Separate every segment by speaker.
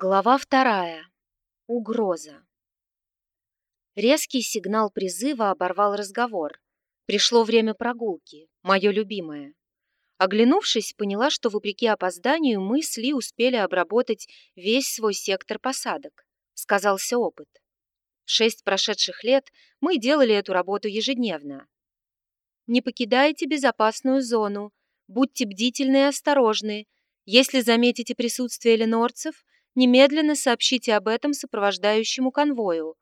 Speaker 1: Глава вторая. Угроза. Резкий сигнал призыва оборвал разговор. Пришло время прогулки, мое любимое. Оглянувшись, поняла, что вопреки опозданию мы с Ли успели обработать весь свой сектор посадок. Сказался опыт. Шесть прошедших лет мы делали эту работу ежедневно. Не покидайте безопасную зону, будьте бдительны и осторожны. Если заметите присутствие ленорцев, немедленно сообщите об этом сопровождающему конвою.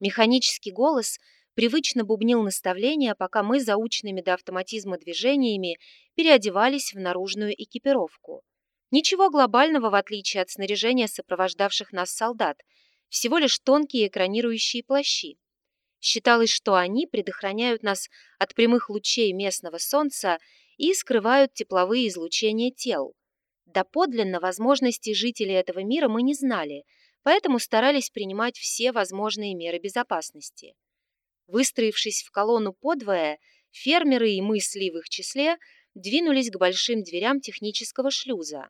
Speaker 1: Механический голос привычно бубнил наставления, пока мы заученными до автоматизма движениями переодевались в наружную экипировку. Ничего глобального, в отличие от снаряжения сопровождавших нас солдат, всего лишь тонкие экранирующие плащи. Считалось, что они предохраняют нас от прямых лучей местного солнца и скрывают тепловые излучения тел. Доподлинно возможностей жителей этого мира мы не знали, поэтому старались принимать все возможные меры безопасности. Выстроившись в колонну подвое, фермеры и мы в их числе двинулись к большим дверям технического шлюза.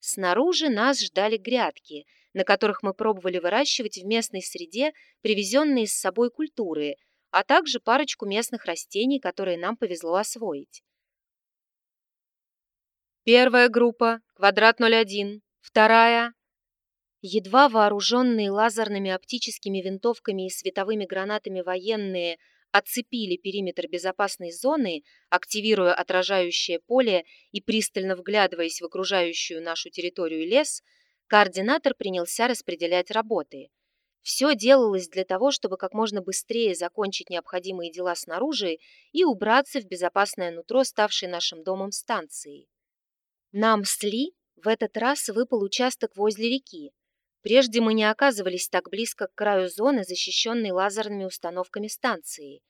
Speaker 1: Снаружи нас ждали грядки, на которых мы пробовали выращивать в местной среде привезенные с собой культуры, а также парочку местных растений, которые нам повезло освоить.
Speaker 2: Первая группа, квадрат 01. Вторая.
Speaker 1: Едва вооруженные лазерными оптическими винтовками и световыми гранатами военные оцепили периметр безопасной зоны, активируя отражающее поле и пристально вглядываясь в окружающую нашу территорию лес, координатор принялся распределять работы. Все делалось для того, чтобы как можно быстрее закончить необходимые дела снаружи и убраться в безопасное нутро, ставшей нашим домом станции. Нам с Ли в этот раз выпал участок возле реки. Прежде мы не оказывались так близко к краю зоны, защищенной лазерными установками станции.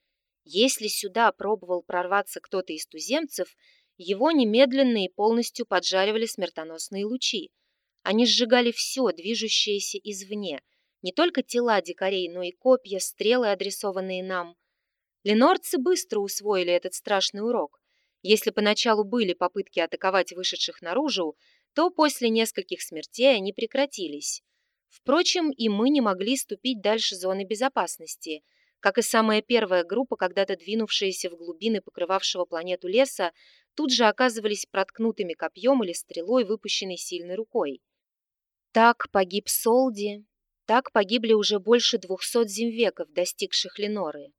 Speaker 1: Если сюда пробовал прорваться кто-то из туземцев, его немедленно и полностью поджаривали смертоносные лучи. Они сжигали все, движущееся извне, не только тела дикарей, но и копья, стрелы, адресованные нам. Ленорцы быстро усвоили этот страшный урок. Если поначалу были попытки атаковать вышедших наружу, то после нескольких смертей они прекратились. Впрочем, и мы не могли ступить дальше зоны безопасности, как и самая первая группа, когда-то двинувшаяся в глубины покрывавшего планету леса, тут же оказывались проткнутыми копьем или стрелой, выпущенной сильной рукой. Так погиб Солди, так погибли уже больше двухсот земвеков, достигших Леноры.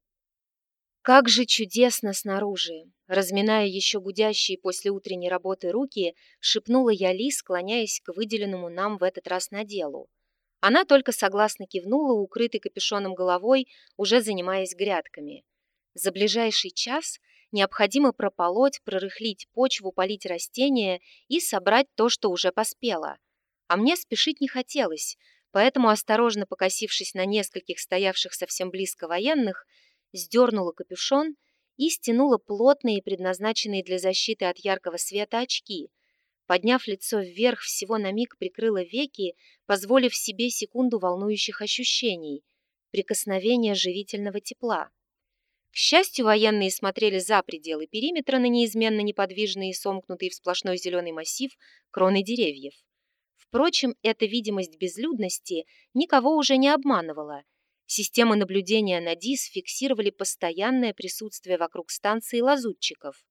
Speaker 1: Как же чудесно снаружи! Разминая еще гудящие после утренней работы руки, шепнула я Ли, склоняясь к выделенному нам в этот раз наделу. Она только согласно кивнула, укрытой капюшоном головой, уже занимаясь грядками. За ближайший час необходимо прополоть, прорыхлить почву, полить растения и собрать то, что уже поспело. А мне спешить не хотелось, поэтому, осторожно покосившись на нескольких стоявших совсем близко военных, сдернула капюшон и стянула плотные, предназначенные для защиты от яркого света очки. Подняв лицо вверх, всего на миг прикрыла веки, позволив себе секунду волнующих ощущений, прикосновения живительного тепла. К счастью, военные смотрели за пределы периметра на неизменно неподвижные и сомкнутые в сплошной зеленый массив кроны деревьев. Впрочем, эта видимость безлюдности никого уже не обманывала – Системы наблюдения на ДИС фиксировали постоянное присутствие вокруг станции лазутчиков.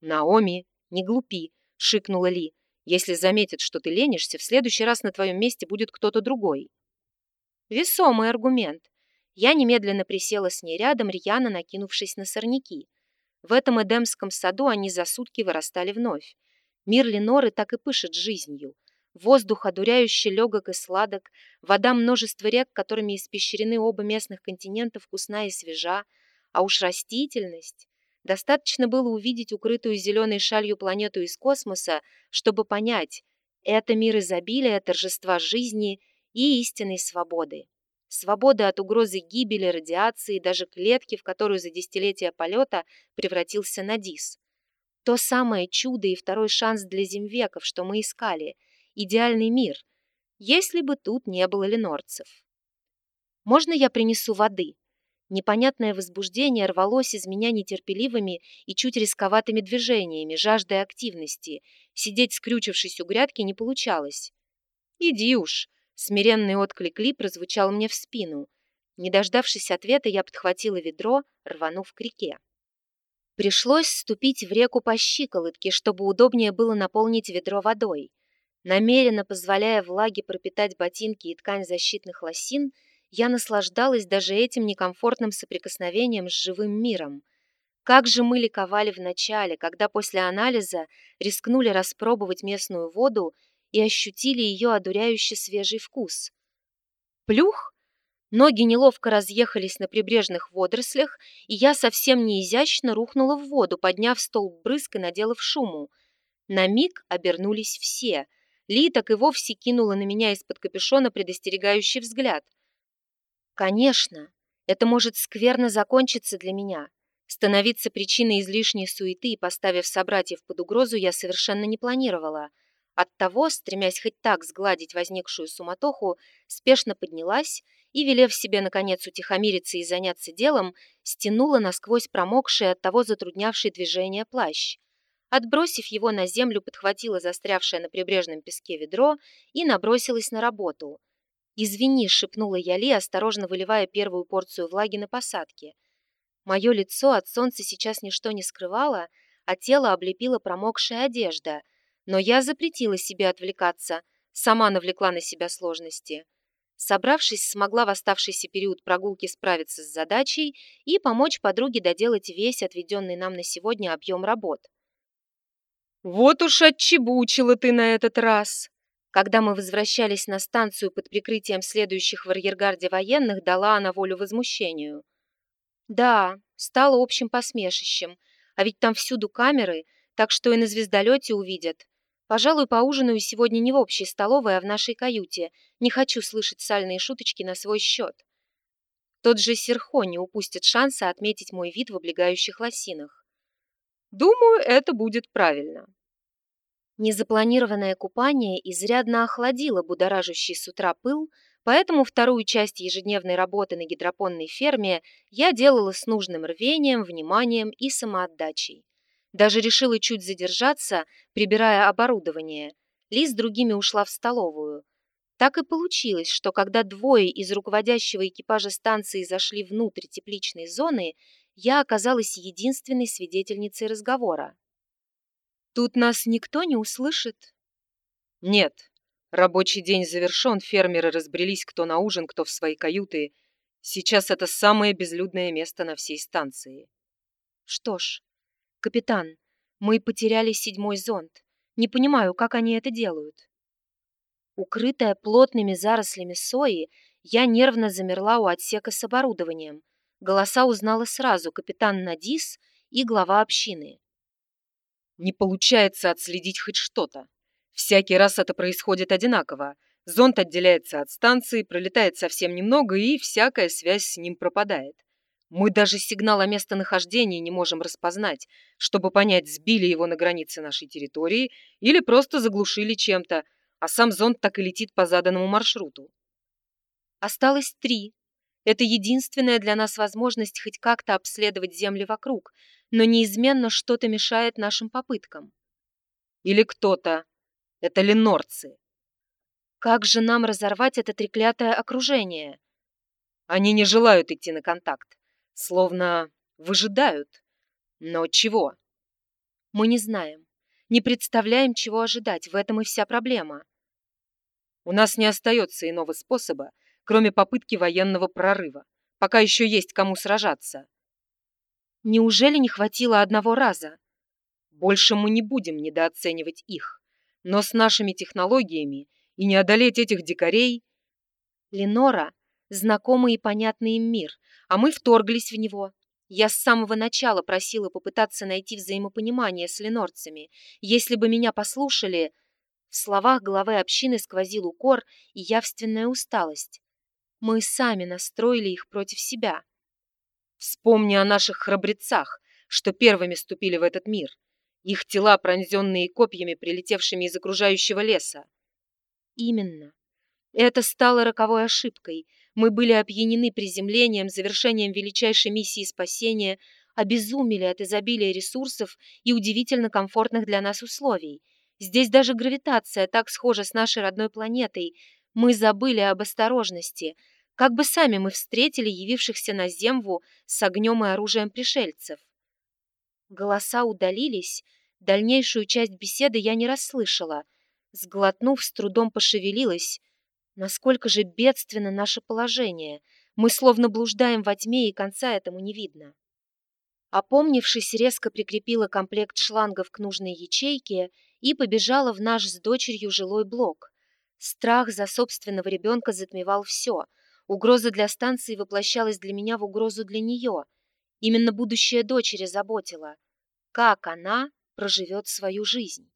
Speaker 2: «Наоми, не глупи!» — шикнула Ли. «Если заметят, что ты ленишься, в следующий раз на твоем месте будет кто-то другой».
Speaker 1: Весомый аргумент. Я немедленно присела с ней рядом, рьяно накинувшись на сорняки. В этом эдемском саду они за сутки вырастали вновь. Мир Леноры так и пышет жизнью. Воздух одуряюще легок и сладок, вода множества рек, которыми испещрены оба местных континента, вкусна и свежа, а уж растительность. Достаточно было увидеть укрытую зеленой шалью планету из космоса, чтобы понять, это мир изобилия, торжества жизни и истинной свободы. Свободы от угрозы гибели, радиации, даже клетки, в которую за десятилетия полета превратился Надис. То самое чудо и второй шанс для земвеков, что мы искали – идеальный мир, если бы тут не было ленорцев. «Можно я принесу воды?» Непонятное возбуждение рвалось из меня нетерпеливыми и чуть рисковатыми движениями, жаждой активности. Сидеть скрючившись у грядки не получалось. «Иди уж!» — смиренный отклик Ли прозвучал мне в спину. Не дождавшись ответа, я подхватила ведро, рванув к реке. Пришлось ступить в реку по щиколотке, чтобы удобнее было наполнить ведро водой. Намеренно позволяя влаге пропитать ботинки и ткань защитных лосин, я наслаждалась даже этим некомфортным соприкосновением с живым миром. Как же мы ликовали вначале, когда после анализа рискнули распробовать местную воду и ощутили ее одуряющий свежий вкус. Плюх! Ноги неловко разъехались на прибрежных водорослях, и я совсем неизящно рухнула в воду, подняв столб брызг и наделав шуму. На миг обернулись все. Ли так и вовсе кинула на меня из-под капюшона предостерегающий взгляд. Конечно, это может скверно закончиться для меня. Становиться причиной излишней суеты поставив собратьев под угрозу я совершенно не планировала. Оттого, стремясь хоть так сгладить возникшую суматоху, спешно поднялась и, велев себе, наконец, утихомириться и заняться делом, стянула насквозь промокший от того затруднявший движение плащ. Отбросив его на землю, подхватила застрявшее на прибрежном песке ведро и набросилась на работу. «Извини», — шепнула я Ли, осторожно выливая первую порцию влаги на посадке. Мое лицо от солнца сейчас ничто не скрывало, а тело облепила промокшая одежда. Но я запретила себе отвлекаться, сама навлекла на себя сложности. Собравшись, смогла в оставшийся период прогулки справиться с задачей и помочь подруге доделать весь отведенный нам на сегодня объем работ.
Speaker 2: «Вот уж отчебучила ты на этот раз!»
Speaker 1: Когда мы возвращались на станцию под прикрытием следующих в арьергарде военных, дала она волю возмущению. Да, стало общим посмешищем. А ведь там всюду камеры, так что и на звездолете увидят. Пожалуй, поужинаю сегодня не в общей столовой, а в нашей каюте. Не хочу слышать сальные шуточки на свой счет. Тот же Серхо не упустит шанса отметить мой вид в облегающих лосинах.
Speaker 2: Думаю, это будет правильно.
Speaker 1: Незапланированное купание изрядно охладило будоражащий с утра пыл, Поэтому вторую часть ежедневной работы на гидропонной ферме я делала с нужным рвением, вниманием и самоотдачей. Даже решила чуть задержаться, прибирая оборудование. Ли с другими ушла в столовую. Так и получилось, что когда двое из руководящего экипажа станции зашли внутрь тепличной зоны, я оказалась единственной свидетельницей разговора. «Тут нас никто не услышит?»
Speaker 2: «Нет», Рабочий день завершен, фермеры разбрелись кто на ужин, кто в свои каюты. Сейчас это самое безлюдное место на всей станции.
Speaker 1: Что ж, капитан, мы потеряли седьмой зонд. Не понимаю, как они это делают. Укрытая плотными зарослями сои, я нервно замерла у отсека с оборудованием. Голоса узнала сразу капитан Надис и глава общины.
Speaker 2: Не получается отследить хоть что-то. Всякий раз это происходит одинаково. Зонд отделяется от станции, пролетает совсем немного, и всякая связь с ним пропадает. Мы даже сигнал о местонахождении не можем распознать, чтобы понять, сбили его на границе нашей территории или просто заглушили чем-то, а сам зонд так и летит по заданному маршруту.
Speaker 1: Осталось три. Это единственная для нас возможность хоть как-то обследовать земли вокруг, но неизменно что-то мешает нашим попыткам.
Speaker 2: Или кто-то, это ленорцы.
Speaker 1: Как же нам разорвать это треклятое окружение?
Speaker 2: Они не желают идти на контакт. Словно выжидают. Но чего?
Speaker 1: Мы не знаем. Не представляем, чего ожидать. В этом и вся проблема.
Speaker 2: У нас не остается иного способа, кроме попытки военного прорыва. Пока еще есть кому сражаться.
Speaker 1: Неужели не хватило одного раза?
Speaker 2: Больше мы не будем недооценивать их. Но с нашими технологиями и не одолеть этих дикарей...
Speaker 1: Ленора — знакомый и понятный им мир, а мы вторглись в него. Я с самого начала просила попытаться найти взаимопонимание с ленорцами. Если бы меня послушали... В словах главы общины сквозил укор и явственная усталость. Мы сами настроили их против себя.
Speaker 2: Вспомни о наших храбрецах, что первыми ступили в этот мир. Их тела, пронзенные копьями, прилетевшими из окружающего леса.
Speaker 1: Именно. Это стало роковой ошибкой. Мы были опьянены приземлением, завершением величайшей миссии спасения, обезумели от изобилия ресурсов и удивительно комфортных для нас условий. Здесь даже гравитация так схожа с нашей родной планетой. Мы забыли об осторожности. Как бы сами мы встретили явившихся на Земву с огнем и оружием пришельцев. Голоса удалились, дальнейшую часть беседы я не расслышала. Сглотнув, с трудом пошевелилась. Насколько же бедственно наше положение. Мы словно блуждаем во тьме, и конца этому не видно. Опомнившись, резко прикрепила комплект шлангов к нужной ячейке и побежала в наш с дочерью жилой блок. Страх за собственного ребенка затмевал все. Угроза для станции воплощалась для меня в угрозу для нее. Именно будущее дочери заботило. Как она проживет свою жизнь?